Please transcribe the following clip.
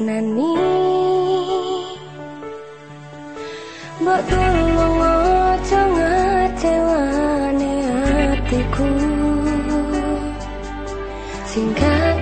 maknani Mbak tolong oh, ngocong ngecewane hatiku. Singkat